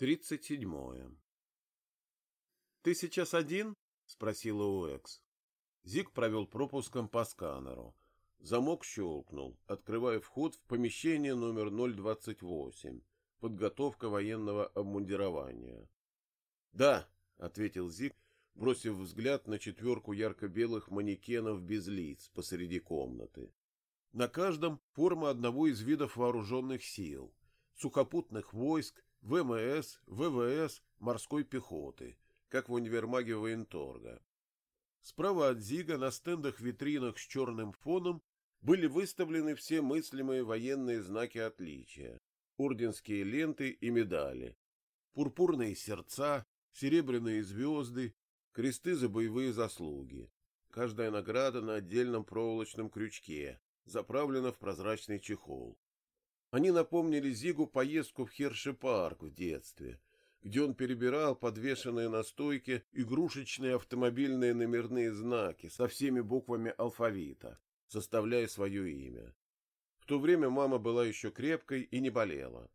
Тридцать седьмое. «Ты сейчас один?» — спросила Уэкс. Зик провел пропуском по сканеру. Замок щелкнул, открывая вход в помещение номер 028. Подготовка военного обмундирования. «Да», — ответил Зик, бросив взгляд на четверку ярко-белых манекенов без лиц посреди комнаты. На каждом форма одного из видов вооруженных сил — сухопутных войск, ВМС, ВВС, морской пехоты, как в универмаге военторга. Справа от Зига на стендах-витринах с черным фоном были выставлены все мыслимые военные знаки отличия, орденские ленты и медали, пурпурные сердца, серебряные звезды, кресты за боевые заслуги. Каждая награда на отдельном проволочном крючке, заправлена в прозрачный чехол. Они напомнили Зигу поездку в Херши-парк в детстве, где он перебирал подвешенные на стойке игрушечные автомобильные номерные знаки со всеми буквами алфавита, составляя свое имя. В то время мама была еще крепкой и не болела.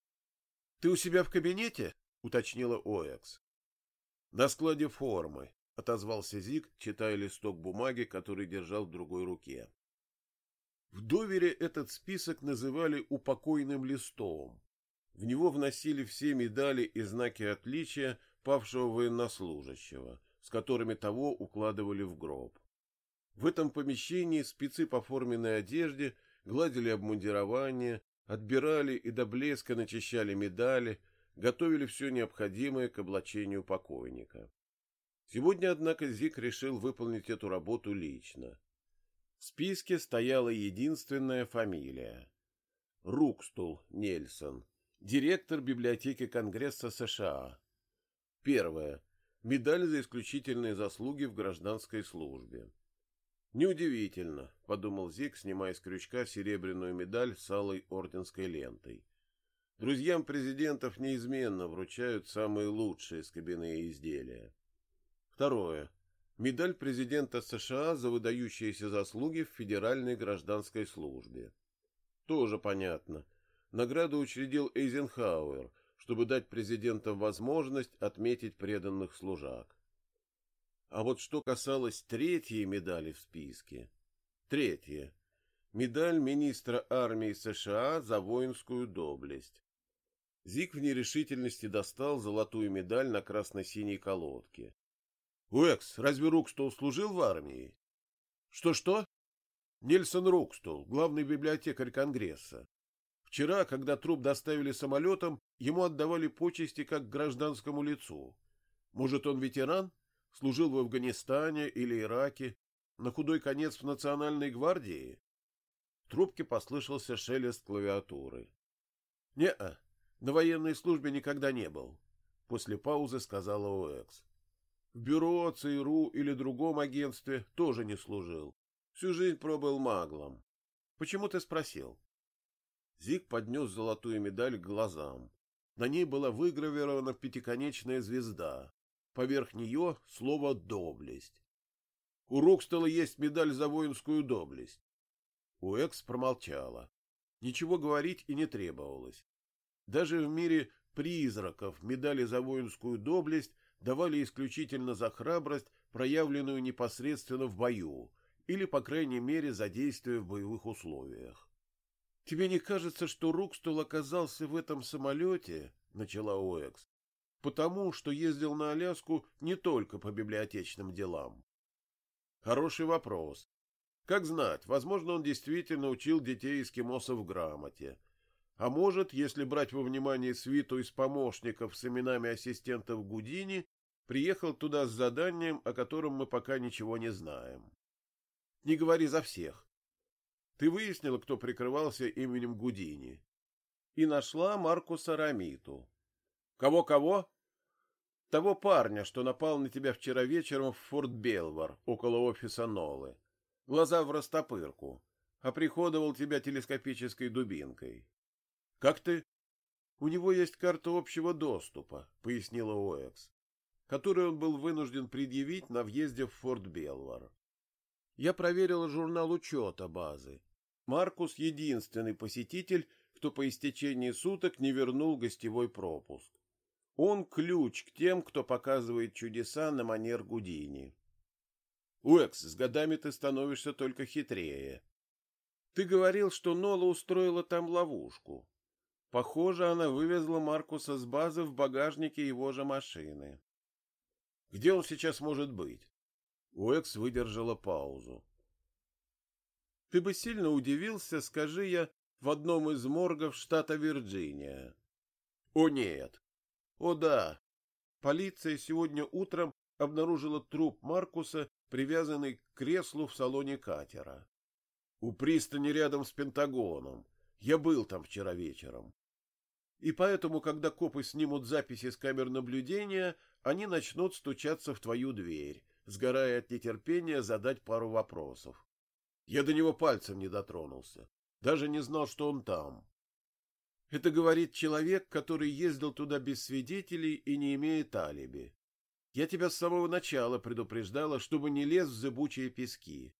— Ты у себя в кабинете? — уточнила Оэкс. — На складе формы, — отозвался Зиг, читая листок бумаги, который держал в другой руке. В довере этот список называли упокойным листом. В него вносили все медали и знаки отличия павшего военнослужащего, с которыми того укладывали в гроб. В этом помещении спецы по форменной одежде гладили обмундирование, отбирали и до блеска начищали медали, готовили все необходимое к облачению покойника. Сегодня, однако, Зик решил выполнить эту работу лично. В списке стояла единственная фамилия. Рукстул Нельсон, директор библиотеки Конгресса США. Первое. Медаль за исключительные заслуги в гражданской службе. Неудивительно, подумал Зик, снимая с крючка серебряную медаль с алой орденской лентой. Друзьям президентов неизменно вручают самые лучшие скобяные изделия. Второе медаль президента США за выдающиеся заслуги в Федеральной гражданской службе. Тоже понятно. Награду учредил Эйзенхауэр, чтобы дать президентам возможность отметить преданных служак. А вот что касалось третьей медали в списке. Третья. Медаль министра армии США за воинскую доблесть. Зик в нерешительности достал золотую медаль на красно-синей колодке. Уэкс, разве Рукстол служил в армии? Что-что? Нельсон Рукстол, главный библиотекарь Конгресса. Вчера, когда труп доставили самолетом, ему отдавали почести как гражданскому лицу. Может, он ветеран? Служил в Афганистане или Ираке? На худой конец в Национальной гвардии? В трубке послышался шелест клавиатуры. «Не-а, на военной службе никогда не был», — после паузы сказала Уэкс. В бюро, ЦРУ или другом агентстве тоже не служил. Всю жизнь пробыл маглом. Почему ты спросил? Зиг поднес золотую медаль к глазам. На ней была выгравирована пятиконечная звезда. Поверх нее слово «доблесть». У Рокстелла есть медаль за воинскую доблесть. Уэкс промолчала. Ничего говорить и не требовалось. Даже в мире призраков медали за воинскую доблесть давали исключительно за храбрость, проявленную непосредственно в бою, или, по крайней мере, за действия в боевых условиях. — Тебе не кажется, что Рукстул оказался в этом самолете, — начала Уэкс, — потому что ездил на Аляску не только по библиотечным делам? — Хороший вопрос. Как знать, возможно, он действительно учил детей эскимосов грамоте. А может, если брать во внимание свиту из помощников с именами ассистентов Гудини, приехал туда с заданием, о котором мы пока ничего не знаем. Не говори за всех. Ты выяснила, кто прикрывался именем Гудини. И нашла Маркуса Рамиту. Кого-кого? Того парня, что напал на тебя вчера вечером в Форт Белвар, около офиса Нолы. Глаза в растопырку. Оприходовал тебя телескопической дубинкой. Как ты? У него есть карта общего доступа, пояснила Оэкс который он был вынужден предъявить на въезде в Форт Белвар. Я проверила журнал учета базы. Маркус — единственный посетитель, кто по истечении суток не вернул гостевой пропуск. Он ключ к тем, кто показывает чудеса на манер Гудини. Уэкс, с годами ты становишься только хитрее. Ты говорил, что Нола устроила там ловушку. Похоже, она вывезла Маркуса с базы в багажнике его же машины. Где он сейчас может быть? Уэкс выдержала паузу. Ты бы сильно удивился, скажи я, в одном из моргов штата Вирджиния. О нет. О да. Полиция сегодня утром обнаружила труп Маркуса, привязанный к креслу в салоне катера. У пристани рядом с Пентагоном. Я был там вчера вечером. И поэтому, когда копы снимут записи с камер наблюдения, они начнут стучаться в твою дверь, сгорая от нетерпения задать пару вопросов. Я до него пальцем не дотронулся, даже не знал, что он там. Это говорит человек, который ездил туда без свидетелей и не имеет алиби. Я тебя с самого начала предупреждала, чтобы не лез в зыбучие пески.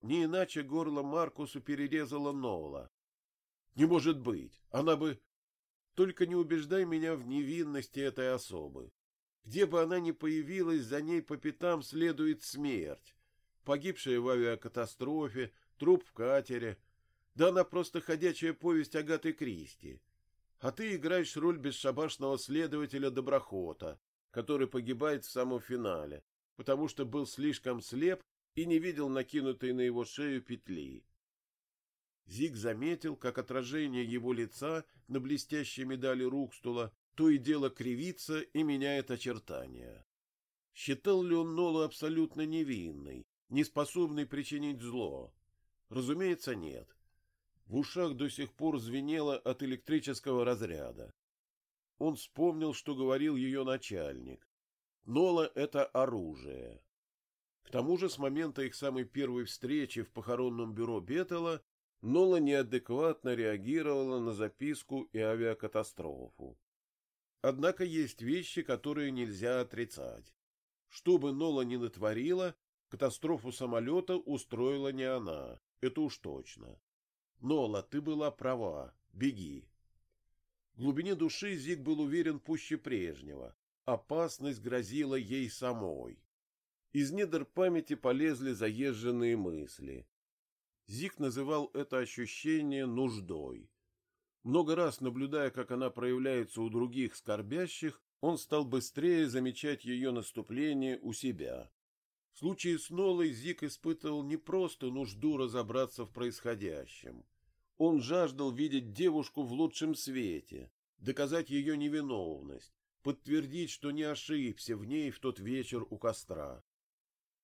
Не иначе горло Маркусу перерезала Нола. Не может быть, она бы... Только не убеждай меня в невинности этой особы. Где бы она ни появилась, за ней по пятам следует смерть. Погибшая в авиакатастрофе, труп в катере. Да она просто ходячая повесть Агаты Кристи. А ты играешь роль бесшабашного следователя Доброхота, который погибает в самом финале, потому что был слишком слеп и не видел накинутой на его шею петли. Зиг заметил, как отражение его лица на блестящей медали Рукстула то и дело кривится и меняет очертания. Считал ли он Нолу абсолютно невинной, неспособной причинить зло? Разумеется, нет. В ушах до сих пор звенело от электрического разряда. Он вспомнил, что говорил ее начальник. Нола — это оружие. К тому же с момента их самой первой встречи в похоронном бюро Беттела Нола неадекватно реагировала на записку и авиакатастрофу. Однако есть вещи, которые нельзя отрицать. Что бы Нола ни натворила, катастрофу самолета устроила не она, это уж точно. Нола, ты была права, беги. В глубине души Зиг был уверен пуще прежнего. Опасность грозила ей самой. Из недр памяти полезли заезженные мысли. Зиг называл это ощущение нуждой. Много раз наблюдая, как она проявляется у других скорбящих, он стал быстрее замечать ее наступление у себя. В случае с Нолой Зик испытывал не просто нужду разобраться в происходящем. Он жаждал видеть девушку в лучшем свете, доказать ее невиновность, подтвердить, что не ошибся в ней в тот вечер у костра.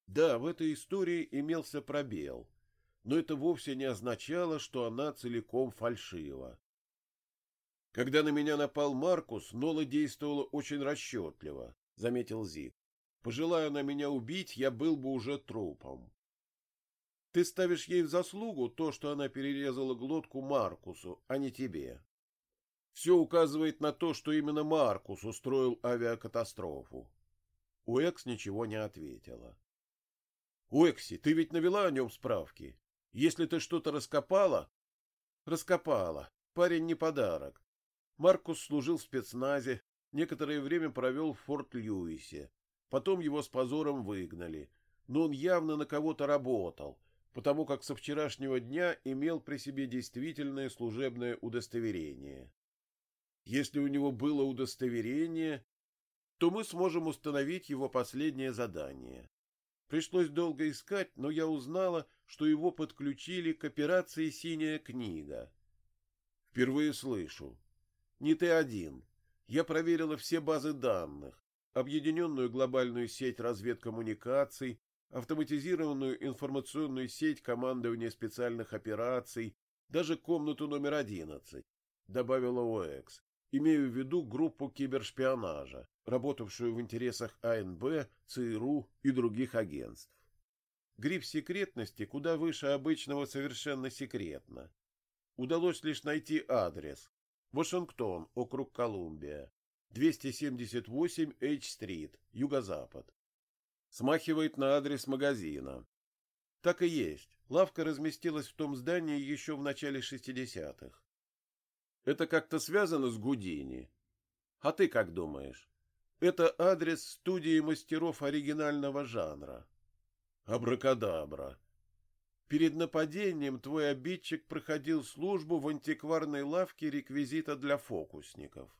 Да, в этой истории имелся пробел, но это вовсе не означало, что она целиком фальшива. Когда на меня напал Маркус, Нола действовала очень расчетливо, — заметил Зиг. Пожелая на меня убить, я был бы уже трупом. Ты ставишь ей в заслугу то, что она перерезала глотку Маркусу, а не тебе. Все указывает на то, что именно Маркус устроил авиакатастрофу. Уэкс ничего не ответила. — Уэкси, ты ведь навела о нем справки. Если ты что-то раскопала... — Раскопала. Парень не подарок. Маркус служил в спецназе, некоторое время провел в Форт-Льюисе. Потом его с позором выгнали. Но он явно на кого-то работал, потому как со вчерашнего дня имел при себе действительное служебное удостоверение. Если у него было удостоверение, то мы сможем установить его последнее задание. Пришлось долго искать, но я узнала, что его подключили к операции «Синяя книга». Впервые слышу. Не ты один. Я проверила все базы данных, объединенную глобальную сеть разведкоммуникаций, автоматизированную информационную сеть командования специальных операций, даже комнату номер 11, добавила ОЭКС. Имею в виду группу кибершпионажа, работавшую в интересах АНБ, ЦРУ и других агентств. Гриф секретности куда выше обычного совершенно секретно. Удалось лишь найти адрес, Вашингтон, округ Колумбия. 278 H-стрит, юго-запад. Смахивает на адрес магазина. Так и есть. Лавка разместилась в том здании еще в начале 60-х. Это как-то связано с Гудини? А ты как думаешь? Это адрес студии мастеров оригинального жанра. Абракадабра. Перед нападением твой обидчик проходил службу в антикварной лавке реквизита для фокусников.